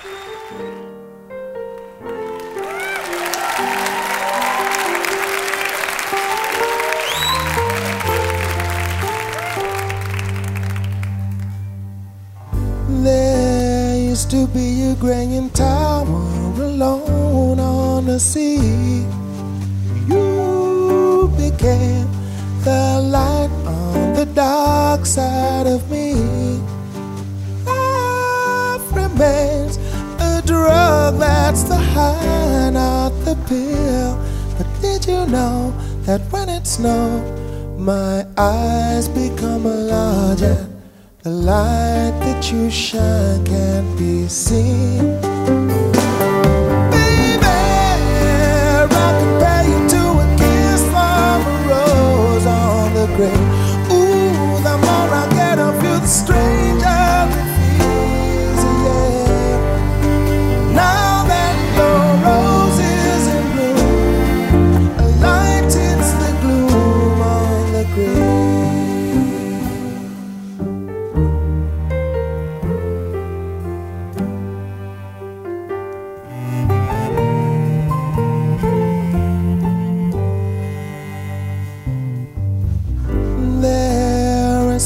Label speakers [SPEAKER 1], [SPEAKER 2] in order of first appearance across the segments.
[SPEAKER 1] There used to be a grand tower alone on the sea. You became the light on the dark side of me. But did you know that when it snows, my eyes become larger? The light that you shine can't be seen.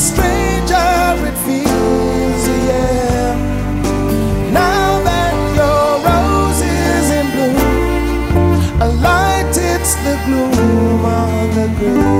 [SPEAKER 1] stranger it feels, yeah. Now that your rose is in bloom, a light hits the gloom on the grave.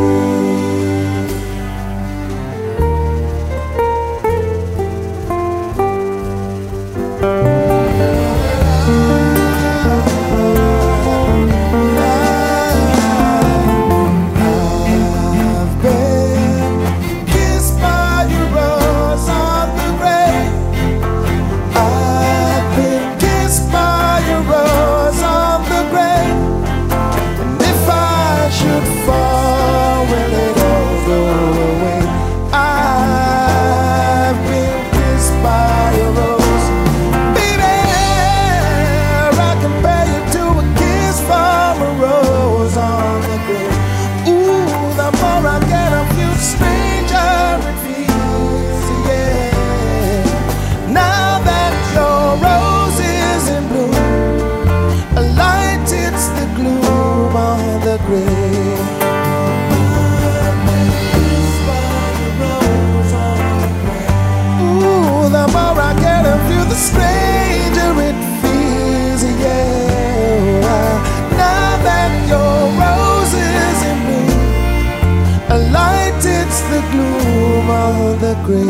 [SPEAKER 1] Hits the gloom on the grave.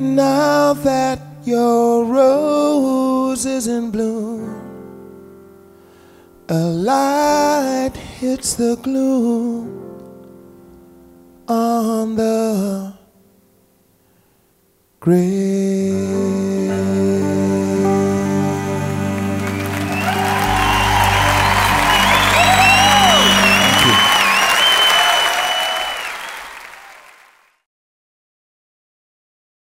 [SPEAKER 1] Now that your rose is in bloom, a light hits the gloom on the grave.